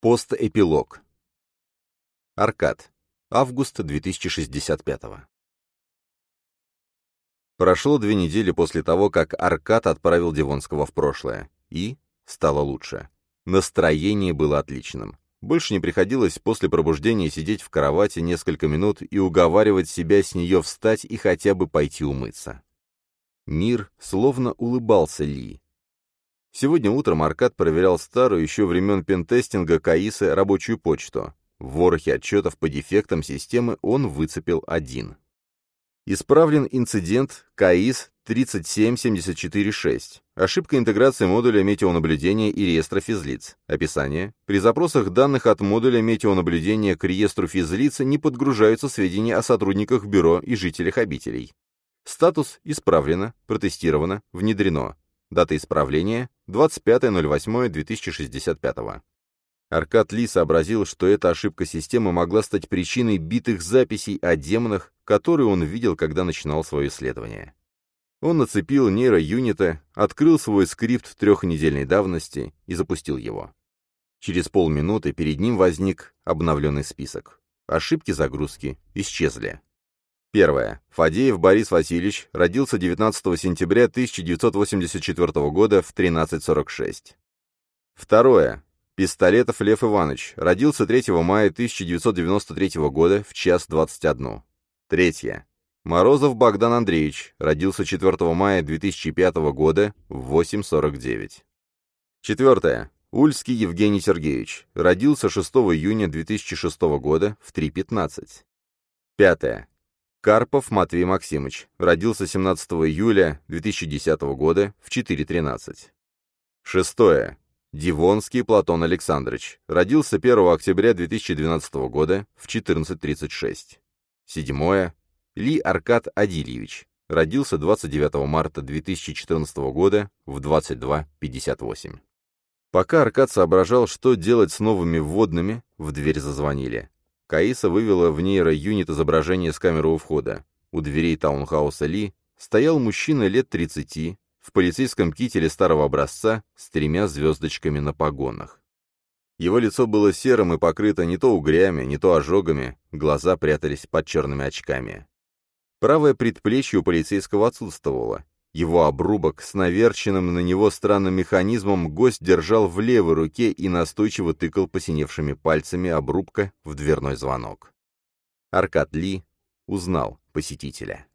Постэпилог. Аркад. Август 2065 Прошло две недели после того, как Аркад отправил Дивонского в прошлое. И стало лучше. Настроение было отличным. Больше не приходилось после пробуждения сидеть в кровати несколько минут и уговаривать себя с нее встать и хотя бы пойти умыться. Мир словно улыбался Ли. Сегодня утром Аркад проверял старую еще времен пентестинга КАИСа рабочую почту. В ворохе отчетов по дефектам системы он выцепил один. Исправлен инцидент КАИС 37746. Ошибка интеграции модуля метеонаблюдения и реестра физлиц. Описание. При запросах данных от модуля метеонаблюдения к реестру физлиц не подгружаются сведения о сотрудниках бюро и жителях обителей. Статус исправлено, протестировано, внедрено. Дата исправления 25.08.2065. Аркад Ли сообразил, что эта ошибка системы могла стать причиной битых записей о демонах, которые он видел, когда начинал свое исследование. Он нацепил нейро-юнита, открыл свой скрипт трехнедельной давности и запустил его. Через полминуты перед ним возник обновленный список. Ошибки загрузки исчезли. Первое. Фадеев Борис Васильевич родился 19 сентября 1984 года в 13.46. Второе. Пистолетов Лев Иванович родился 3 мая 1993 года в час 21. Третье. Морозов Богдан Андреевич родился 4 мая 2005 года в 8.49. Четвертое. Ульский Евгений Сергеевич родился 6 июня 2006 года в 3.15. Пятое. Карпов Матвей Максимович. Родился 17 июля 2010 года в 4.13. Шестое. Дивонский Платон Александрович. Родился 1 октября 2012 года в 14.36. Седьмое. Ли Аркад Адильевич. Родился 29 марта 2014 года в 22.58. Пока Аркад соображал, что делать с новыми вводными, в дверь зазвонили. Каиса вывела в нейро-юнит изображение с камеры у входа. У дверей таунхауса Ли стоял мужчина лет 30, в полицейском кителе старого образца с тремя звездочками на погонах. Его лицо было серым и покрыто не то угрями, не то ожогами, глаза прятались под черными очками. Правое предплечье у полицейского отсутствовало. Его обрубок с наверченным на него странным механизмом гость держал в левой руке и настойчиво тыкал посиневшими пальцами обрубка в дверной звонок. Аркад Ли узнал посетителя.